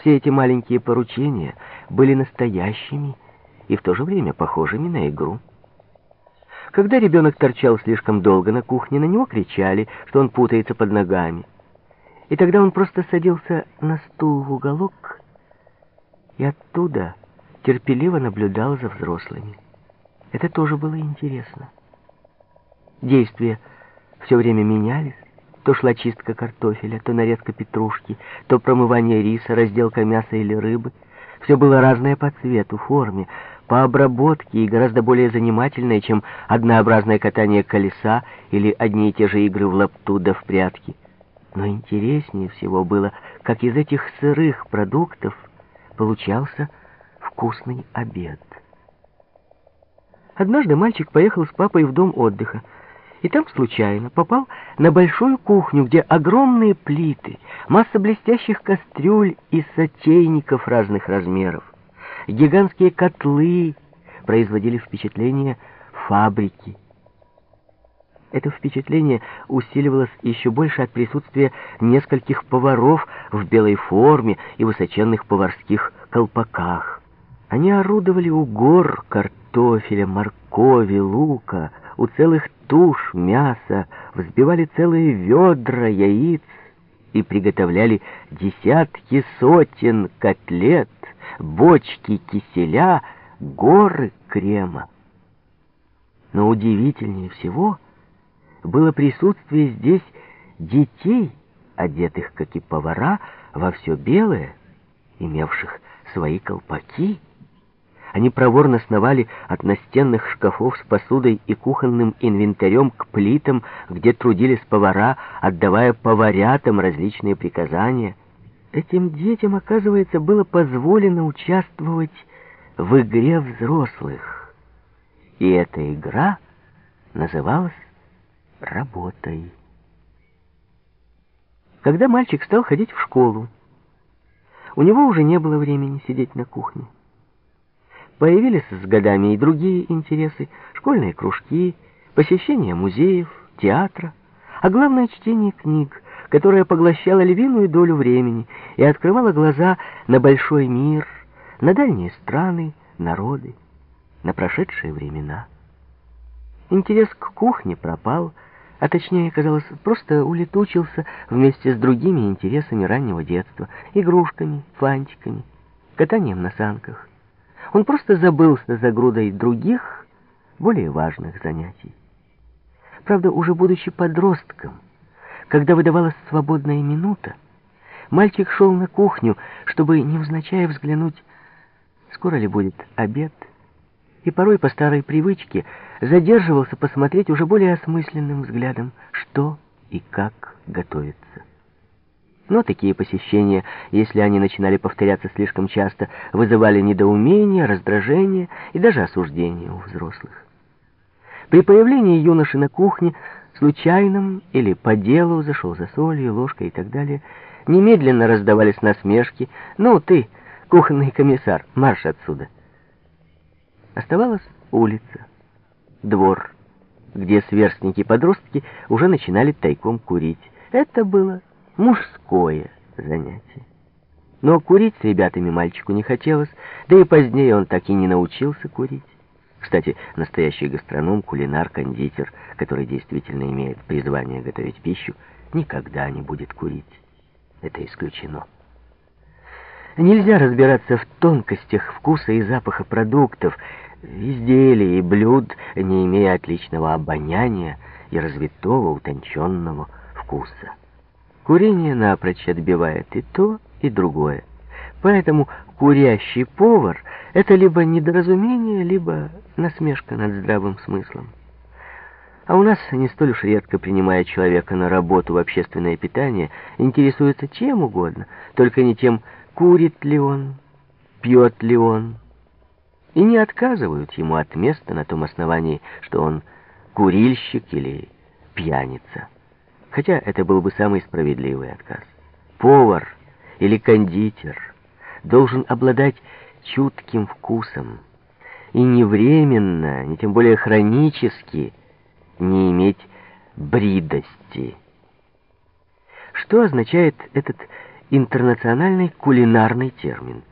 Все эти маленькие поручения были настоящими и в то же время похожими на игру. Когда ребенок торчал слишком долго на кухне, на него кричали, что он путается под ногами. И тогда он просто садился на стул в уголок и оттуда терпеливо наблюдал за взрослыми. Это тоже было интересно. Действия все время менялись. То шла чистка картофеля, то нарезка петрушки, то промывание риса, разделка мяса или рыбы. Все было разное по цвету, форме, по обработке и гораздо более занимательное, чем однообразное катание колеса или одни и те же игры в лапту да в прятки. Но интереснее всего было, как из этих сырых продуктов получался вкусный обед. Однажды мальчик поехал с папой в дом отдыха, и там случайно попал на большую кухню, где огромные плиты, масса блестящих кастрюль и сотейников разных размеров, гигантские котлы производили впечатление фабрики. Это впечатление усиливалось еще больше от присутствия нескольких поваров в белой форме и высоченных поварских колпаках. Они орудовали у гор картофеля, моркови, лука, у целых туш мяса, взбивали целые ведра яиц и приготовляли десятки сотен котлет, бочки киселя, горы крема. Но удивительнее всего было присутствие здесь детей, одетых, как и повара, во все белое, имевших свои колпаки, они проворно сновали от настенных шкафов с посудой и кухонным инвентарем к плитам, где трудились повара, отдавая поварятам различные приказания. Этим детям, оказывается, было позволено участвовать в игре взрослых. И эта игра называлась работой. Когда мальчик стал ходить в школу, у него уже не было времени сидеть на кухне. Появились с годами и другие интересы, школьные кружки, посещение музеев, театра, а главное чтение книг, которое поглощало львиную долю времени и открывало глаза на большой мир, на дальние страны, народы, на прошедшие времена. Интерес к кухне пропал, а точнее, казалось, просто улетучился вместе с другими интересами раннего детства, игрушками, фантиками, катанием на санках. Он просто забылся за грудой других, более важных занятий. Правда, уже будучи подростком, когда выдавалась свободная минута, мальчик шел на кухню, чтобы, невзначай взглянуть, скоро ли будет обед, и порой по старой привычке задерживался посмотреть уже более осмысленным взглядом, что и как готовится. Но такие посещения, если они начинали повторяться слишком часто, вызывали недоумение, раздражение и даже осуждение у взрослых. При появлении юноши на кухне, случайном или по делу, зашел за солью, ложкой и так далее, немедленно раздавались насмешки. «Ну ты, кухонный комиссар, марш отсюда!» Оставалась улица, двор, где сверстники-подростки уже начинали тайком курить. Это было мужское занятие. Но курить с ребятами мальчику не хотелось, да и позднее он так и не научился курить. Кстати, настоящий гастроном, кулинар, кондитер, который действительно имеет призвание готовить пищу, никогда не будет курить. Это исключено. Нельзя разбираться в тонкостях вкуса и запаха продуктов, изделий и блюд, не имея отличного обоняния и развитого утонченного вкуса. Курение напрочь отбивает и то, и другое. Поэтому курящий повар — это либо недоразумение, либо насмешка над здравым смыслом. А у нас, не столь уж редко принимая человека на работу в общественное питание, интересуется чем угодно, только не тем, курит ли он, пьет ли он. И не отказывают ему от места на том основании, что он курильщик или пьяница хотя это был бы самый справедливый отказ. Повар или кондитер должен обладать чутким вкусом и не временно, не тем более хронически, не иметь бридости. Что означает этот интернациональный кулинарный термин –